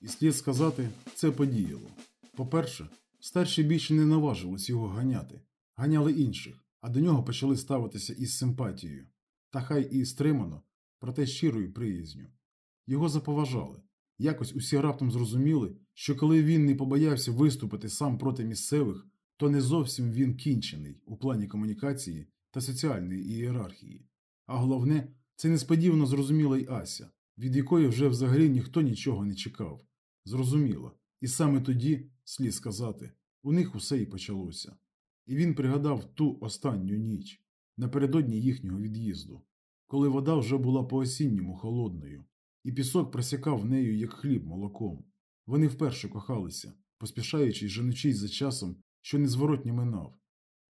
І слід сказати, це подіяло. По-перше, старші більше не наважились його ганяти, ганяли інших, а до нього почали ставитися із симпатією, та хай і стримано, проте щирою приязню. Його заповажали. Якось усі раптом зрозуміли, що коли він не побоявся виступити сам проти місцевих, то не зовсім він кінчений у плані комунікації та соціальної ієрархії. А головне, це несподівано зрозуміла й Ася, від якої вже взагалі ніхто нічого не чекав. Зрозуміла. І саме тоді, слід сказати, у них усе і почалося. І він пригадав ту останню ніч, напередодні їхнього від'їзду, коли вода вже була по осінньому холодною, і пісок просякав нею, як хліб молоком. Вони вперше кохалися, поспішаючи й женучись за часом, що незворотні минав,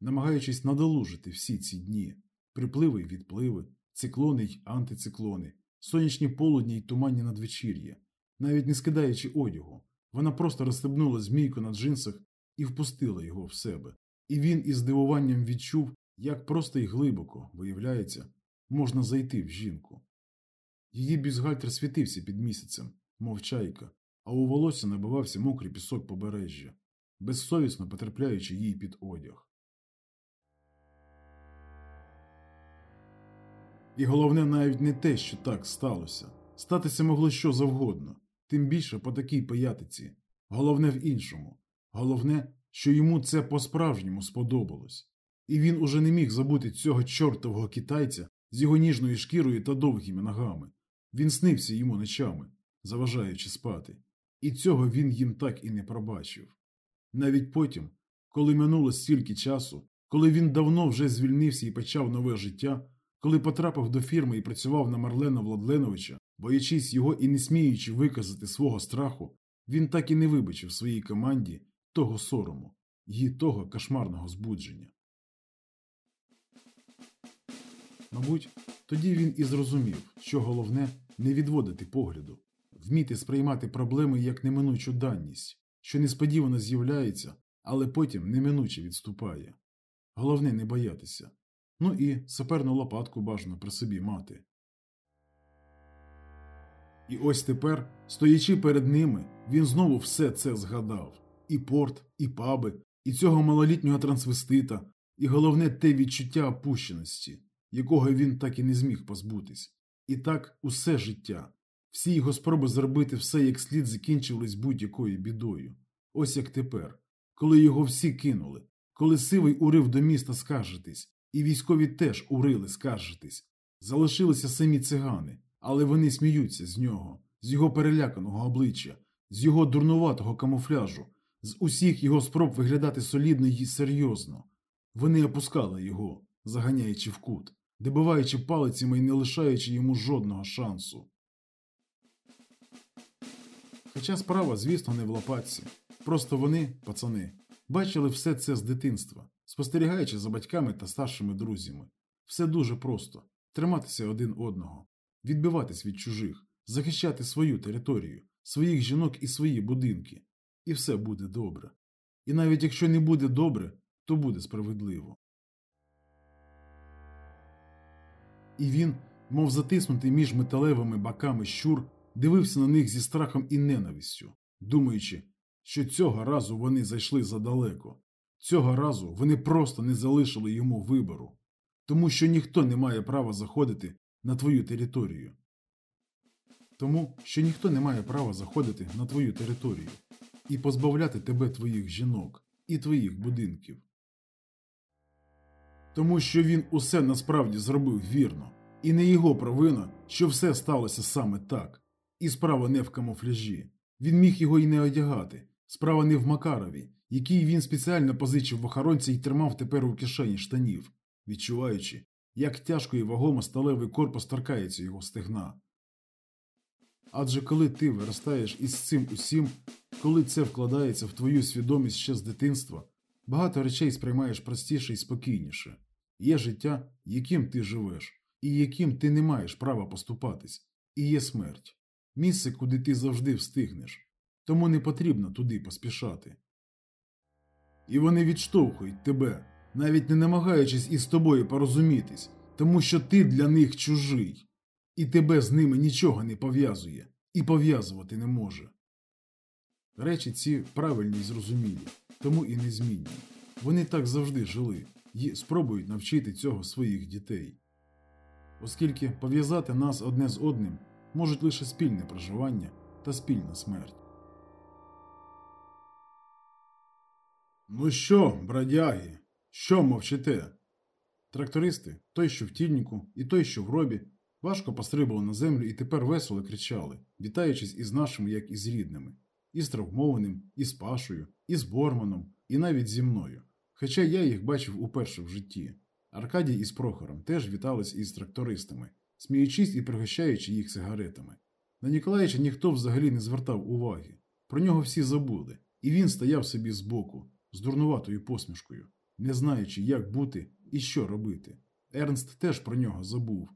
намагаючись надолужити всі ці дні, припливи й відпливи, циклони й антициклони, сонячні полудні й туманні надвечір'я, навіть не скидаючи одягу, вона просто розстебнула змійку на джинсах і впустила його в себе. І він із здивуванням відчув, як просто й глибоко, виявляється, можна зайти в жінку. Її бюзгальтер світився під місяцем, мов чайка, а у волосся набивався мокрий пісок побережжя, безсовісно потрапляючи їй під одяг. І головне навіть не те, що так сталося. Статися могло що завгодно, тим більше по такій пиятиці. Головне в іншому. Головне, що йому це по-справжньому сподобалось. І він уже не міг забути цього чортового китайця з його ніжною шкірою та довгими ногами. Він снився йому ночами, заважаючи спати, і цього він їм так і не пробачив. Навіть потім, коли минуло стільки часу, коли він давно вже звільнився і почав нове життя, коли потрапив до фірми і працював на Марлена Владленовича, боячись його і не сміючи виказати свого страху, він так і не вибачив своїй команді того сорому, її того кошмарного збудження. Мабуть, тоді він і зрозумів, що головне не відводити погляду, вміти сприймати проблеми як неминучу данність, що несподівано з'являється, але потім неминуче відступає. Головне не боятися. Ну і саперну лопатку бажано при собі мати. І ось тепер, стоячи перед ними, він знову все це згадав і порт, і паби, і цього малолітнього трансвестита, і головне те відчуття опущеності, якого він так і не зміг позбутись. І так усе життя, всі його спроби зробити все як слід закінчились будь-якою бідою. Ось як тепер, коли його всі кинули, коли сивий урив до міста скаржитись, і військові теж урили скаржитись. Залишилися самі цигани, але вони сміються з нього, з його переляканого обличчя, з його дурнуватого камуфляжу, з усіх його спроб виглядати солідно й серйозно. Вони опускали його, заганяючи в кут, дебиваючи палицями і не лишаючи йому жодного шансу. Хоча справа, звісно, не в лопатці. Просто вони, пацани, бачили все це з дитинства, спостерігаючи за батьками та старшими друзями. Все дуже просто триматися один одного, відбиватись від чужих, захищати свою територію, своїх жінок і свої будинки. І все буде добре. І навіть якщо не буде добре, то буде справедливо. І він, мов затиснутий між металевими баками щур, дивився на них зі страхом і ненавистю, думаючи, що цього разу вони зайшли задалеко, цього разу вони просто не залишили йому вибору, тому що ніхто не має права заходити на твою територію. Тому що ніхто не має права заходити на твою територію і позбавляти тебе твоїх жінок і твоїх будинків. Тому що він усе насправді зробив вірно, і не його провина, що все сталося саме так. І справа не в камуфляжі. Він міг його й не одягати. Справа не в Макарові, який він спеціально позичив в охоронця і тримав тепер у кишені штанів, відчуваючи, як тяжко і вагомо сталевий корпус торкається його стегна. Адже коли ти виростаєш із цим усім, коли це вкладається в твою свідомість ще з дитинства, багато речей сприймаєш простіше і спокійніше. Є життя, яким ти живеш, і яким ти не маєш права поступатись, і є смерть місце, куди ти завжди встигнеш, тому не потрібно туди поспішати. І вони відштовхують тебе, навіть не намагаючись із тобою порозумітись, тому що ти для них чужий, і тебе з ними нічого не пов'язує і пов'язувати не може. Речі ці правильні й зрозумілі, тому і незмінні. Вони так завжди жили і спробують навчити цього своїх дітей. Оскільки пов'язати нас одне з одним можуть лише спільне проживання та спільна смерть. Ну що, бродяги, що мовчите? Трактористи, той, що в тільнику, і той, що в робі, важко пострибали на землю і тепер весело кричали, вітаючись із нашими, як із рідними, і з травмованим, і з Пашою, і з Борманом, і навіть зі мною. Хоча я їх бачив уперше в житті. Аркадій із Прохором теж вітались із трактористами, сміючись і пригощаючи їх сигаретами. На Ніколаєча ніхто взагалі не звертав уваги. Про нього всі забули, і він стояв собі збоку, з дурнуватою посмішкою, не знаючи, як бути і що робити. Ернст теж про нього забув.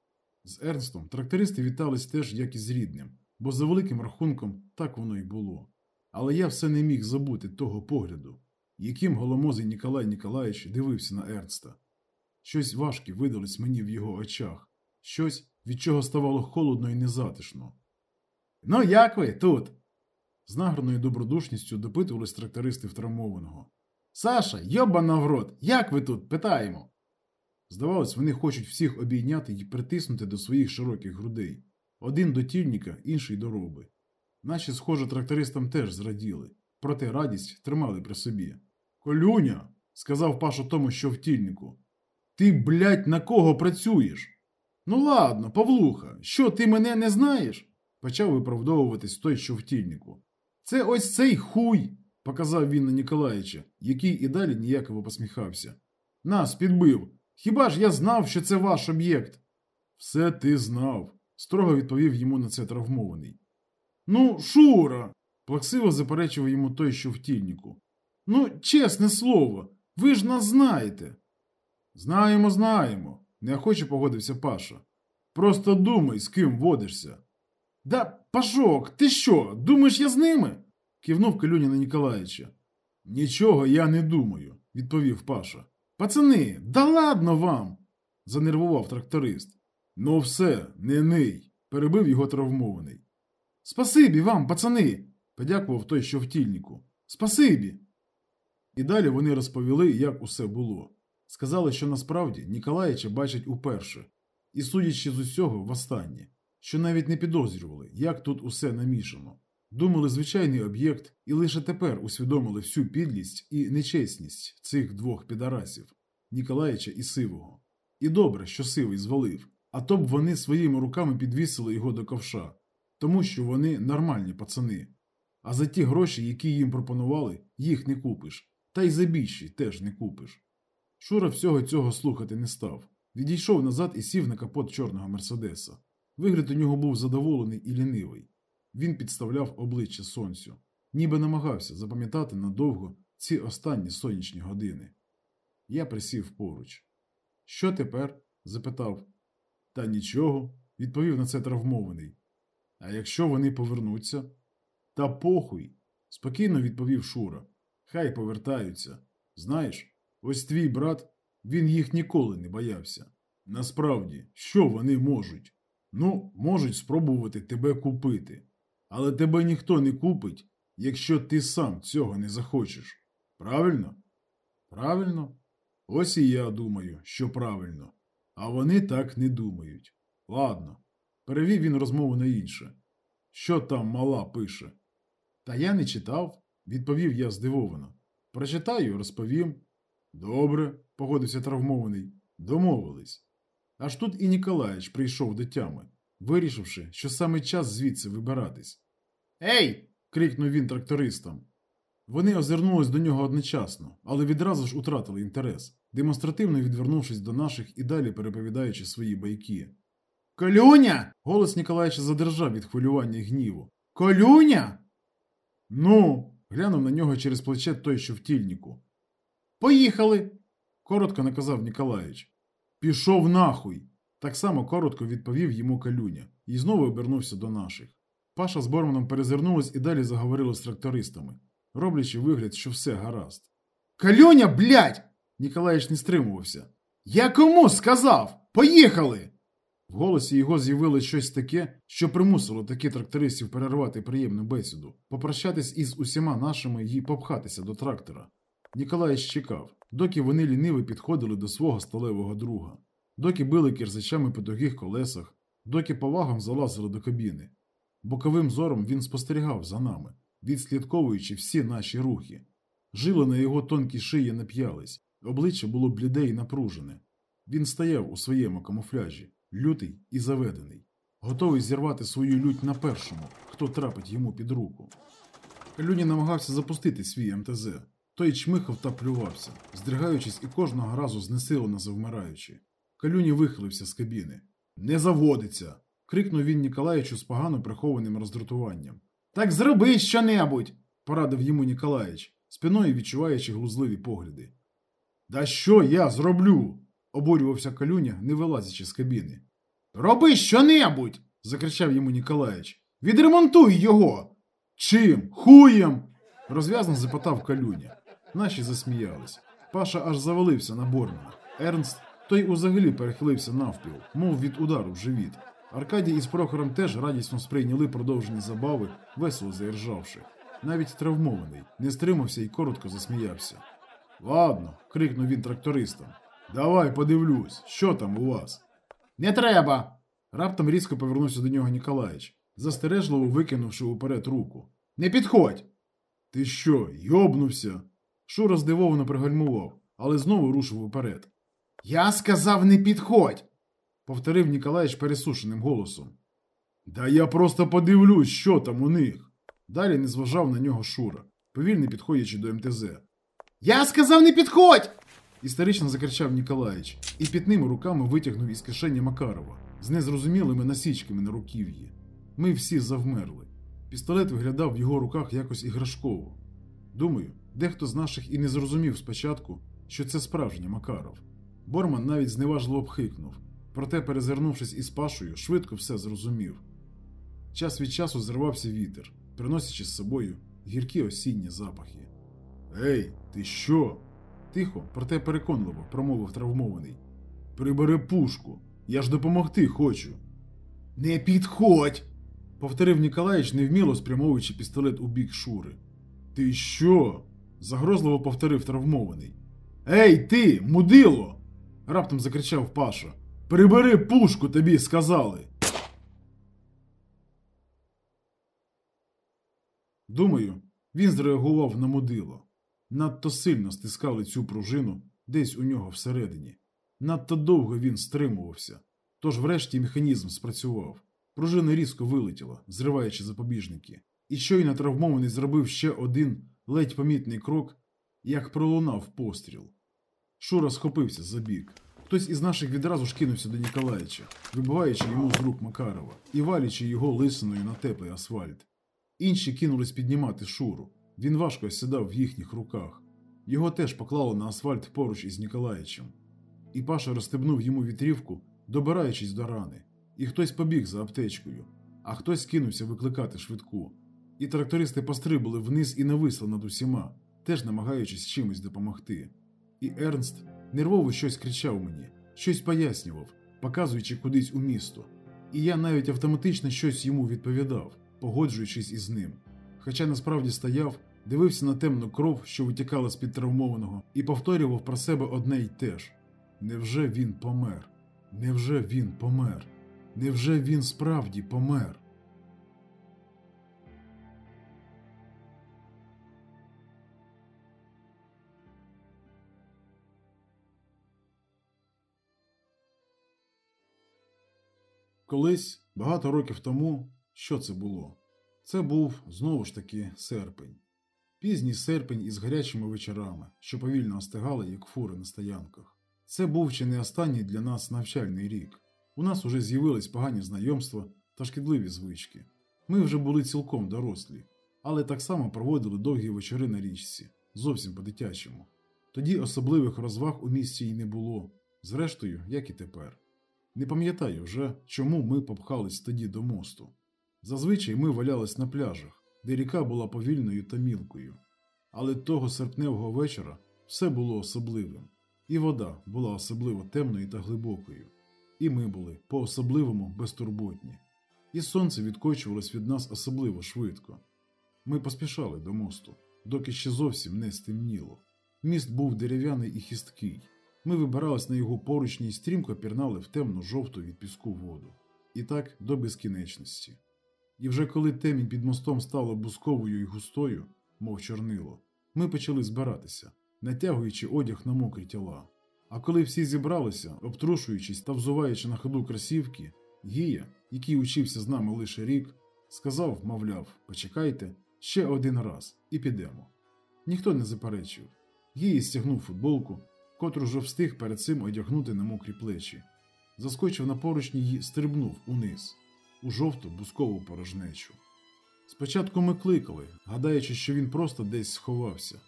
З Ернстом трактористи вітались теж як і з рідним, бо за великим рахунком так воно й було. Але я все не міг забути того погляду, яким голомозий Ніколай Ніколаєвич дивився на Ернста. Щось важке видалось мені в його очах, щось, від чого ставало холодно і незатишно. Ну, як ви тут? З награною добродушністю допитувались трактористи втравмованого. Саша, йобана в рот, як ви тут? питаємо. Здавалось, вони хочуть всіх обійняти і притиснути до своїх широких грудей. Один до тільника, інший до роби. Наші, схоже, трактористам теж зраділи, проте радість тримали при собі. Колюня, сказав Паша тому, що в тільнику. Ти, блядь, на кого працюєш? Ну ладно, Павлуха, що ти мене не знаєш? почав виправдовуватись той, що в тільнику. Це ось цей хуй, показав він на Ніколаєча, який і далі ніяково посміхався. Нас підбив. Хіба ж я знав, що це ваш об'єкт? Все ти знав, строго відповів йому на це травмований. Ну, Шура, плаксиво заперечив йому той, що в тільнику. Ну, чесне слово, ви ж нас знаєте. Знаємо, знаємо, неохоче погодився Паша. Просто думай, з ким водишся. Да, Пашок, ти що, думаєш, я з ними? Кивнув Калюня на Ніколаєча. Нічого я не думаю, відповів Паша. Пацани, да ладно вам. занервував тракторист. Ну все, не ний, перебив його травмований. Спасибі вам, пацани, подякував той, що в тільнику. Спасибі. І далі вони розповіли, як усе було. Сказали, що насправді Ніколаєча бачать уперше, і, судячи з усього, востаннє, що навіть не підозрювали, як тут усе намішано. Думали звичайний об'єкт і лише тепер усвідомили всю підлість і нечесність цих двох підарасів Ніколаєча і Сивого. І добре, що Сивий звалив, а то б вони своїми руками підвісили його до ковша, тому що вони нормальні пацани. А за ті гроші, які їм пропонували, їх не купиш, та й за більші теж не купиш. Шура всього цього слухати не став. Відійшов назад і сів на капот чорного Мерседеса. Вигляд у нього був задоволений і лінивий. Він підставляв обличчя сонцю, ніби намагався запам'ятати надовго ці останні сонячні години. Я присів поруч. Що тепер? запитав. Та нічого, відповів на це травмований. А якщо вони повернуться? Та похуй, спокійно відповів Шура. Хай повертаються. Знаєш, ось твій брат, він їх ніколи не боявся. Насправді, що вони можуть? Ну, можуть спробувати тебе купити. Але тебе ніхто не купить, якщо ти сам цього не захочеш. Правильно? Правильно? Ось і я думаю, що правильно. А вони так не думають. Ладно, перевів він розмову на інше. Що там мала пише? Та я не читав, відповів я здивовано. Прочитаю, розповім. Добре, погодився травмований. Домовились. Аж тут і Ніколаєч прийшов до тями, вирішивши, що саме час звідси вибиратись. Ей! крикнув він трактористам. Вони озирнулись до нього одночасно, але відразу ж утратили інтерес, демонстративно відвернувшись до наших і далі переповідаючи свої байки. Колюня. голос Ніколаєча задержав від хвилювання і гніву. Колюня? Ну, глянув на нього через плече той, що в тільнику. Поїхали, коротко наказав Ніколаєч. Пішов нахуй. Так само коротко відповів йому Калюня і знову обернувся до наших. Паша з Борманом перезирнулись і далі заговорили з трактористами, роблячи вигляд, що все гаразд. Калюня, блядь! Ніколаєч не стримувався. Я кому сказав? Поїхали! В голосі його з'явилось щось таке, що примусило таких трактористів перервати приємну бесіду, попрощатись із усіма нашими і попхатися до трактора. Ніколаєч чекав, доки вони ліниво підходили до свого сталевого друга, доки били кірзачами по тугих колесах, доки повагом залазили до кабіни. Боковим зором він спостерігав за нами, відслідковуючи всі наші рухи. Жили на його тонкій шиї нап'ялись, обличчя було бліде і напружене. Він стояв у своєму камуфляжі, лютий і заведений, готовий зірвати свою лють на першому, хто трапить йому під руку. Калюні намагався запустити свій МТЗ. Той чмихав та плювався, здригаючись і кожного разу знесилено завмираючи. Калюні вихилився з кабіни. Не заводиться. крикнув він Ніколаєчу з погано прихованим роздратуванням. Так зроби що-небудь, порадив йому Ніколаєч, спиною відчуваючи глузливі погляди. Да що я зроблю? обурювався Калюня, не вилазячи з кабіни. Роби що-небудь. закричав йому Ніколаєч. Відремонтуй його. Чим? Хуєм? розв'язно запитав Калюня. Наші засміялись. Паша аж завалився на Бормана. Ернст той узагалі перехилився навпіл, мов від удару в живіт. Аркадій із Прохором теж радісно сприйняли продовжені забави, весело заіржавши. Навіть травмований, не стримався і коротко засміявся. Ладно, крикнув він трактористам. Давай подивлюсь, що там у вас. Не треба. Раптом різко повернувся до нього Ніколаїч, застережливо викинувши уперед руку. Не підходь. Ти що, йобнувся? Шура здивовано пригальмував, але знову рушив уперед. Я сказав, не підходь, повторив Ніколаїч пересушеним голосом. Да я просто подивлюсь, що там у них. Далі не зважав на нього Шура, повільно підходячи до МТЗ. Я сказав, не підходь! істерично закричав Ніколаїч і пітними руками витягнув із кишені Макарова з незрозумілими насічками на руків'ї. Ми всі завмерли. Пістолет виглядав в його руках якось іграшково. Думаю, дехто з наших і не зрозумів спочатку, що це справжній Макаров. Борман навіть зневажливо обхикнув, проте, перезирнувшись із пашою, швидко все зрозумів. Час від часу зривався вітер, приносячи з собою гіркі осінні запахи. Ей, ти що? Тихо, проте переконливо промовив травмований. Прибери пушку, я ж допомогти хочу. Не підходь! повторив Ніколаїч, невміло спрямовуючи пістолет у бік Шури. Ти що? загрозливо повторив травмований. Ей, ти, мудило! Раптом закричав Паша. Прибери пушку, тобі сказали. Думаю, він зреагував на мудило. Надто сильно стискали цю пружину десь у нього всередині. Надто довго він стримувався. Тож врешті механізм спрацював. Пружина різко вилетіла, зриваючи запобіжники, і щойно травмований зробив ще один ледь помітний крок, як пролунав постріл. Шура схопився за бік. Хтось із наших відразу ж кинувся до Ніколаєча, вибиваючи йому з рук Макарова і валячи його лисиною на теплий асфальт. Інші кинулись піднімати Шуру. Він важко осідав в їхніх руках. Його теж поклали на асфальт поруч із Ніколаєчем. І Паша розстебнув йому вітрівку, добираючись до рани. І хтось побіг за аптечкою, а хтось кинувся викликати швидку. І трактористи пострибали вниз і нависли над усіма, теж намагаючись чимось допомогти. І Ернст нервово щось кричав мені, щось пояснював, показуючи кудись у місто. І я навіть автоматично щось йому відповідав, погоджуючись із ним. Хоча насправді стояв, дивився на темну кров, що витікала з під травмованого, і повторював про себе одне й те ж: невже він помер? Невже він помер? Невже він справді помер? Колись, багато років тому, що це було? Це був знову ж таки серпень. Пізній серпень із гарячими вечорами, що повільно остигали, як фури на стоянках. Це був чи не останній для нас навчальний рік. У нас уже з'явились погані знайомства та шкідливі звички. Ми вже були цілком дорослі, але так само проводили довгі вечори на річці, зовсім по-дитячому. Тоді особливих розваг у місті й не було, зрештою, як і тепер. Не пам'ятаю вже, чому ми попхались тоді до мосту. Зазвичай ми валялись на пляжах, де ріка була повільною та мілкою. Але того серпневого вечора все було особливим, і вода була особливо темною та глибокою. і ми були по-особливому безтурботні. І сонце відкочувалось від нас особливо швидко. Ми поспішали до мосту, доки ще зовсім не стемніло. Міст був дерев'яний і хисткий. Ми вибирались на його поручні і стрімко пірнали в темну жовту від піску воду. І так до безкінечності. І вже коли темінь під мостом стала бусковою і густою, мов чорнило, ми почали збиратися, натягуючи одяг на мокрі тіла. А коли всі зібралися, обтрушуючись та взуваючи на ходу красівки, Гія, який учився з нами лише рік, сказав, мовляв, почекайте ще один раз і підемо. Ніхто не заперечив. Гія стягнув футболку, котру вже встиг перед цим одягнути на мокрі плечі, заскочив на поручні і стрибнув униз, у жовту бускову порожнечу. Спочатку ми кликали, гадаючи, що він просто десь сховався.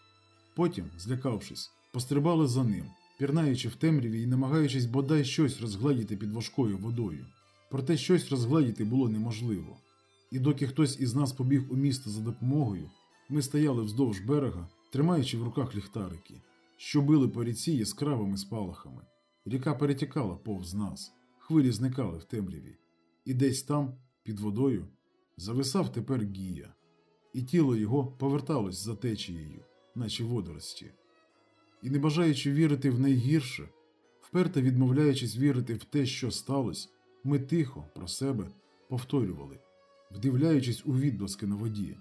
Потім, злякавшись, пострибали за ним, пірнаючи в темряві і намагаючись бодай щось розгладіти під важкою водою. Проте щось розгладіти було неможливо. І доки хтось із нас побіг у місто за допомогою, ми стояли вздовж берега, тримаючи в руках ліхтарики, що били по ріці яскравими спалахами. Ріка перетікала повз нас, хвилі зникали в темряві, і десь там, під водою, зависав тепер гія, і тіло його поверталось за течією, наче водорості. І не бажаючи вірити в найгірше, вперто відмовляючись вірити в те, що сталося, ми тихо про себе повторювали, вдивляючись у відблиски на воді.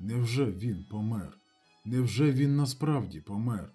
Невже він помер? Невже він насправді помер?